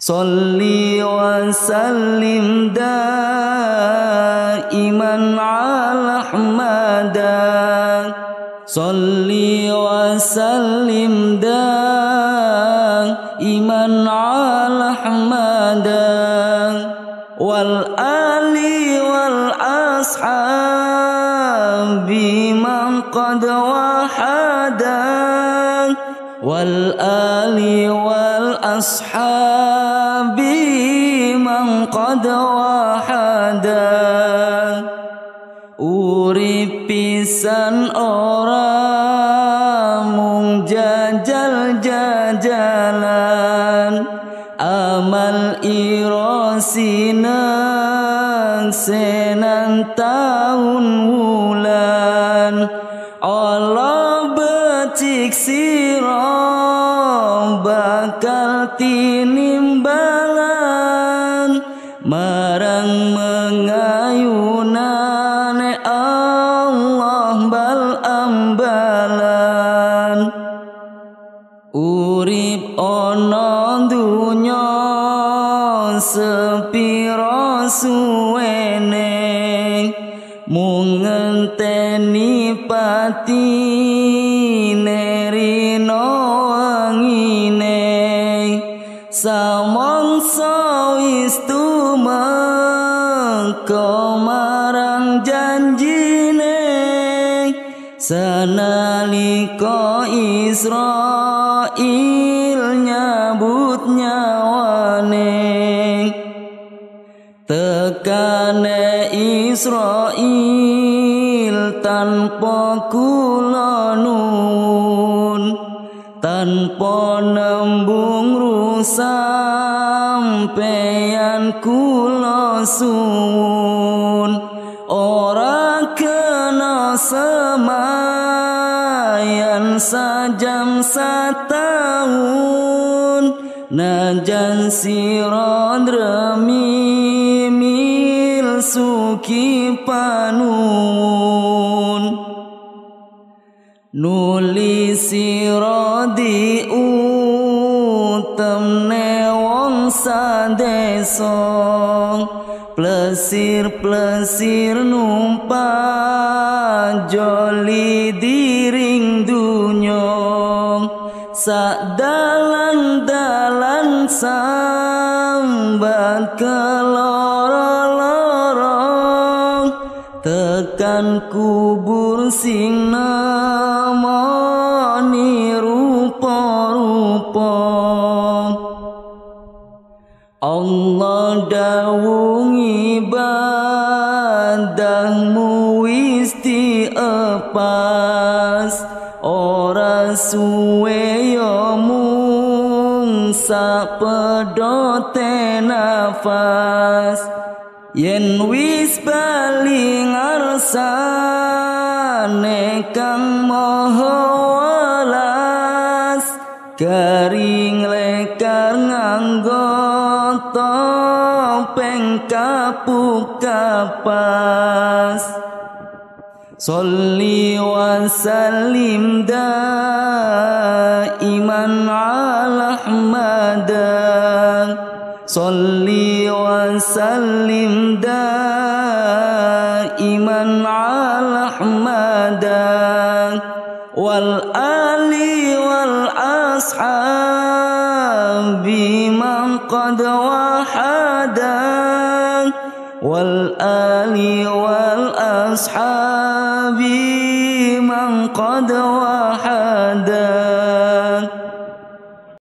صلي وسلم دائما على أحمد. صلي وسلم دائما على أحمد. والآل والأصحاب من قد وحدا. والآل والأصحاب من قد وحدا pisan orang mung jajal jajalan amal irosinang senang tahun wulan Allah becik tinimbalan marang mengayunan Allah bal ambalan. Urip ana dunya sepiro suwene mung ngenteni pati nerino wis tumeka marang janjine sanalika Israel nyabut nyawane. Tekane Israel tanpa kula nuwun tanpa nembung rusampeyan kula suwun. Ora kena semayan sajam satahun najan sira dremi mil suki panuwun. Nuli sira diutemne sadesa plesir-plesir numpak joli diring dunyo sak dalan-dalan sambat keloro-loro tekan kubur sing namani rupa-rupa Allah dawung ibadahmu wis epas ora suwe yo mung sapedote nafas. Yen wis bali ngarsane kang maha welas garing kapuk kapas Salli wa sallim daiman ala Ahmad Salli wa sallim daiman ala Ahmad wal ali wal ashabi man qad والآل والأصحاب من قد وعد